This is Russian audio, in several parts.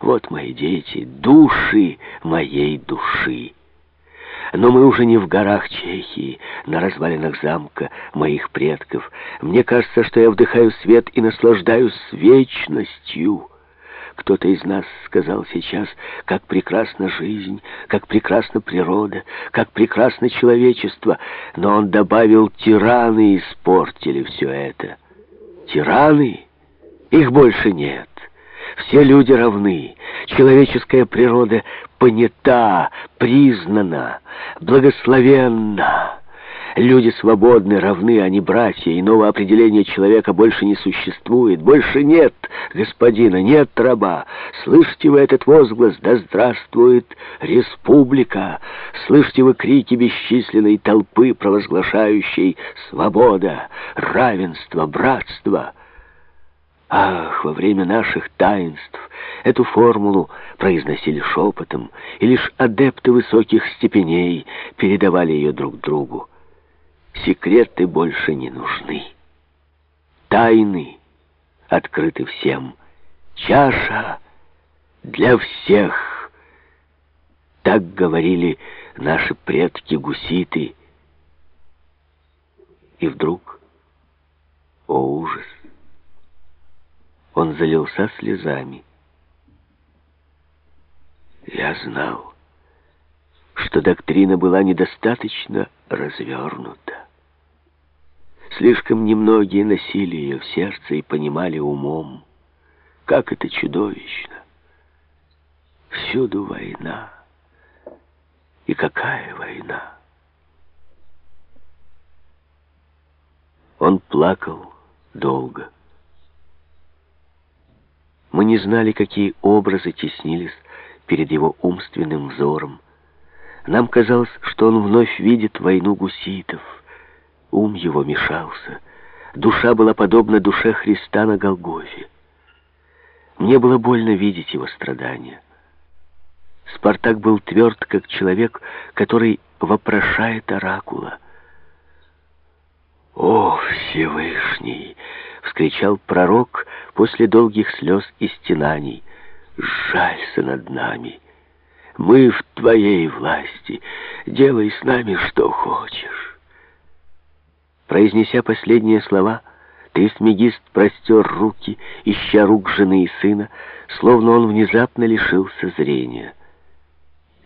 Вот мои дети, души моей души. Но мы уже не в горах Чехии, на развалинах замка моих предков. Мне кажется, что я вдыхаю свет и наслаждаюсь вечностью. Кто-то из нас сказал сейчас, как прекрасна жизнь, как прекрасна природа, как прекрасно человечество, но он добавил, тираны испортили все это. Тираны? Их больше нет. Все люди равны. Человеческая природа понята, признана, благословенна. Люди свободны, равны, они братья. Иного определения человека больше не существует. Больше нет господина, нет раба. Слышите вы этот возглас? Да здравствует республика! Слышите вы крики бесчисленной толпы, провозглашающей свобода, равенство, братство? Ах, во время наших таинств эту формулу произносили шепотом, и лишь адепты высоких степеней передавали ее друг другу. Секреты больше не нужны. Тайны открыты всем. Чаша для всех. Так говорили наши предки-гуситы. И вдруг, о ужас, он залился слезами. Я знал, что доктрина была недостаточно развернута. Слишком немногие носили ее в сердце и понимали умом, как это чудовищно. Всюду война. И какая война? Он плакал долго. Мы не знали, какие образы теснились перед его умственным взором. Нам казалось, что он вновь видит войну гуситов. Ум его мешался. Душа была подобна душе Христа на Голгофе. Мне было больно видеть его страдания. Спартак был тверд, как человек, который вопрошает оракула. «О, Всевышний!» — вскричал пророк после долгих слез и стенаний. «Жалься над нами! Мы в Твоей власти! Делай с нами, что хочешь!» Произнеся последние слова, Трисмегист простер руки, ища рук жены и сына, словно он внезапно лишился зрения.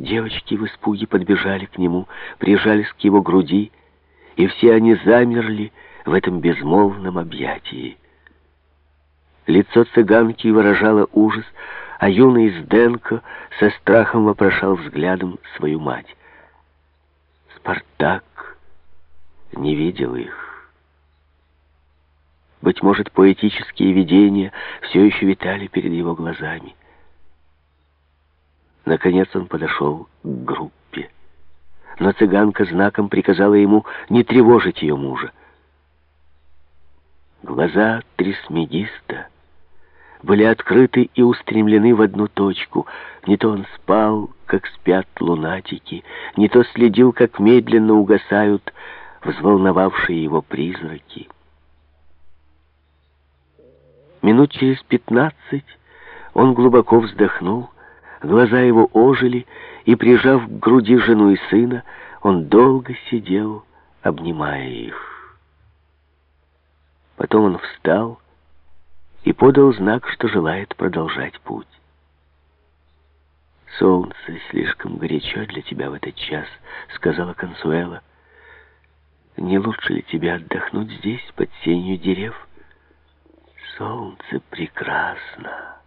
Девочки в испуге подбежали к нему, прижались к его груди, и все они замерли в этом безмолвном объятии. Лицо цыганки выражало ужас, а юный Сденко со страхом вопрошал взглядом свою мать. Спартак не видел их. Быть может, поэтические видения все еще витали перед его глазами. Наконец он подошел к группе. Но цыганка знаком приказала ему не тревожить ее мужа. Глаза Трисмегиста были открыты и устремлены в одну точку. Не то он спал, как спят лунатики, не то следил, как медленно угасают взволновавшие его призраки. Минут через пятнадцать он глубоко вздохнул, глаза его ожили, и, прижав к груди жену и сына, он долго сидел, обнимая их. Потом он встал подал знак, что желает продолжать путь. «Солнце слишком горячо для тебя в этот час», — сказала Консуэла. Не лучше ли тебе отдохнуть здесь, под сенью дерев? Солнце прекрасно,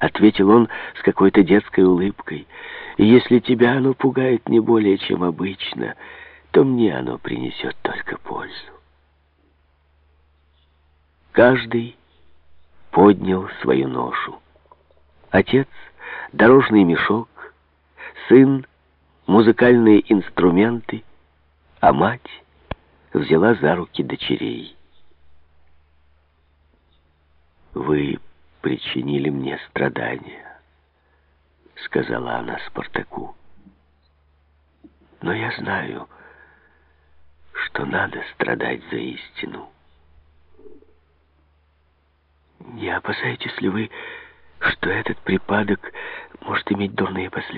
ответил он с какой-то детской улыбкой. И если тебя оно пугает не более, чем обычно, то мне оно принесет только пользу. Каждый поднял свою ношу. Отец — дорожный мешок, сын — музыкальные инструменты, а мать — взяла за руки дочерей. «Вы причинили мне страдания», — сказала она Спартаку. «Но я знаю, что надо страдать за истину. Не опасаетесь ли вы, что этот припадок может иметь дурные последствия.